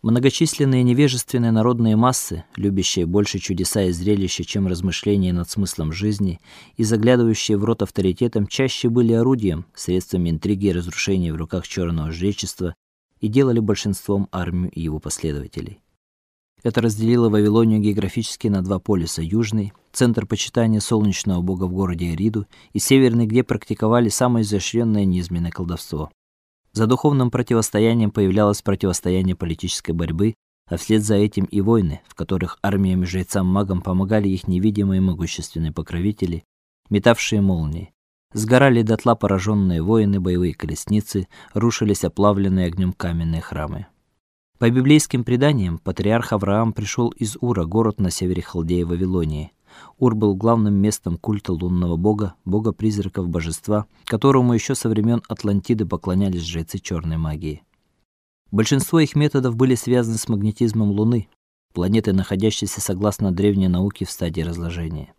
Многочисленные невежественные народные массы, любящие больше чудеса и зрелища, чем размышления над смыслом жизни, и заглядывающие в рот авторитетам, чаще были орудием, средством интриги и разрушения в руках черного жречества и делали большинством армию и его последователей. Это разделило Вавилонию географически на два полюса: южный центр почитания солнечного бога в городе Эриду, и северный, где практиковали самое изощренное низменное колдовство. За духовным противостоянием появлялось противостояние политической борьбы, а вслед за этим и войны, в которых армиям и жрецам-магам помогали их невидимые могущественные покровители, метавшие молнии. Сгорали дотла пораженные воины, боевые колесницы, рушились оплавленные огнем каменные храмы. По библейским преданиям, патриарх Авраам пришел из Ура, город на севере Халдеи Вавилонии. Ур был главным местом культа лунного бога, бога призраков божества, которому еще со времен Атлантиды поклонялись жрецы черной магии. Большинство их методов были связаны с магнетизмом Луны, планеты, находящейся согласно древней науке в стадии разложения.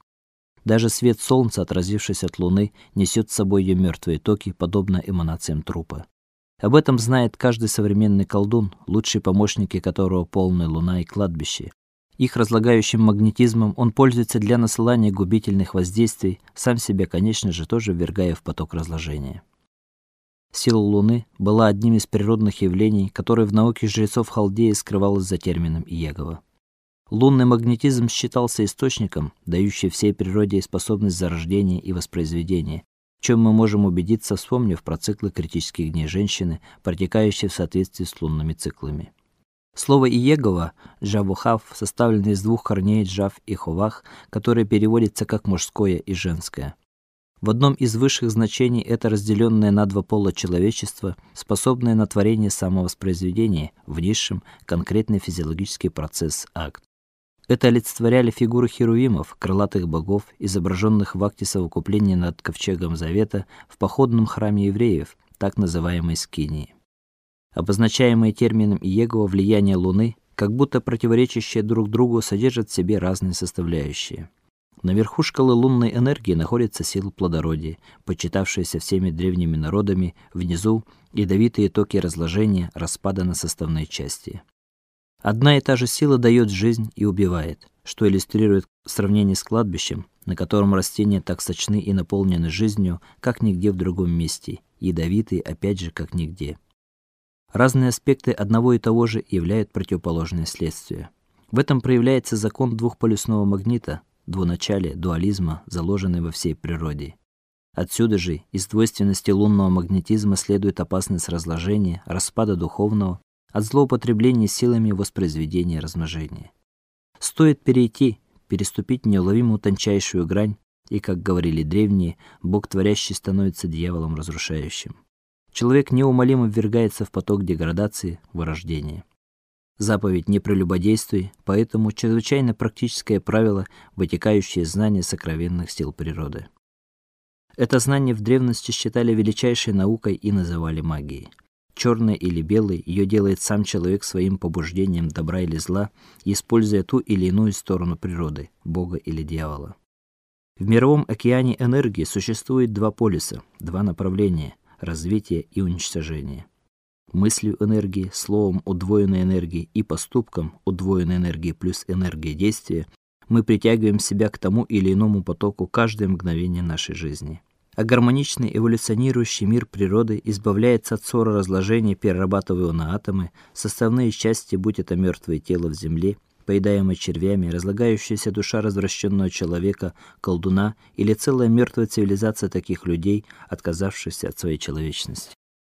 Даже свет солнца, отразившись от Луны, несет с собой ее мертвые токи, подобно эманациям трупа. Об этом знает каждый современный колдун, лучшие помощники которого полная луна и кладбище. Их разлагающим магнетизмом он пользуется для насылания губительных воздействий, сам себя, конечно же, тоже ввергая в поток разложения. Сила Луны была одним из природных явлений, которое в науке жрецов Халдеи скрывалось за термином Иегова. Лунный магнетизм считался источником, дающим всей природе способность зарождения и воспроизведения, в чем мы можем убедиться, вспомнив про циклы критических дней женщины, протекающие в соответствии с лунными циклами. Слово Иегова Джавухав составлено из двух корней Джав и Ховах, которые переводятся как мужское и женское. В одном из высших значений это разделенное на два пола человечество, способное на творение самовоспроизведения, в низшем конкретный физиологический процесс акт. Это олицетворяли фигуры херувимов, крылатых богов, изображенных в акте совокупления над ковчегом завета в походном храме евреев, так называемой скинии обозначаемые термином Иегова влияние Луны, как будто противоречащие друг другу, содержат в себе разные составляющие. Наверху шкалы лунной энергии находится сила плодородия, почитавшаяся всеми древними народами, внизу ядовитые токи разложения, распада на составные части. Одна и та же сила дает жизнь и убивает, что иллюстрирует сравнение с кладбищем, на котором растения так сочны и наполнены жизнью, как нигде в другом месте, ядовитые опять же как нигде. Разные аспекты одного и того же являют противоположные следствия. В этом проявляется закон двухполюсного магнита, двуначалия, дуализма, заложенный во всей природе. Отсюда же из двойственности лунного магнетизма следует опасность разложения, распада духовного, от злоупотребления силами воспроизведения и размножения. Стоит перейти, переступить неуловимую тончайшую грань, и, как говорили древние, Бог творящий становится дьяволом разрушающим человек неумолимо ввергается в поток деградации, вырождения. Заповедь «не прелюбодействуй», поэтому чрезвычайно практическое правило, вытекающее из знания сокровенных сил природы. Это знание в древности считали величайшей наукой и называли магией. Черное или белое ее делает сам человек своим побуждением добра или зла, используя ту или иную сторону природы, бога или дьявола. В мировом океане энергии существует два полюса, два направления развития и уничтожения. Мыслью энергии, словом удвоенной энергии и поступком удвоенной энергии плюс энергия действия мы притягиваем себя к тому или иному потоку каждое мгновение нашей жизни. А гармоничный эволюционирующий мир природы избавляется от ссоры разложения, перерабатывая его на атомы, составные части, будь это мертвое тело в земле, поедаемое червями, разлагающаяся душа развращенного человека, колдуна или целая мертвая цивилизация таких людей, отказавшихся от своей человечности.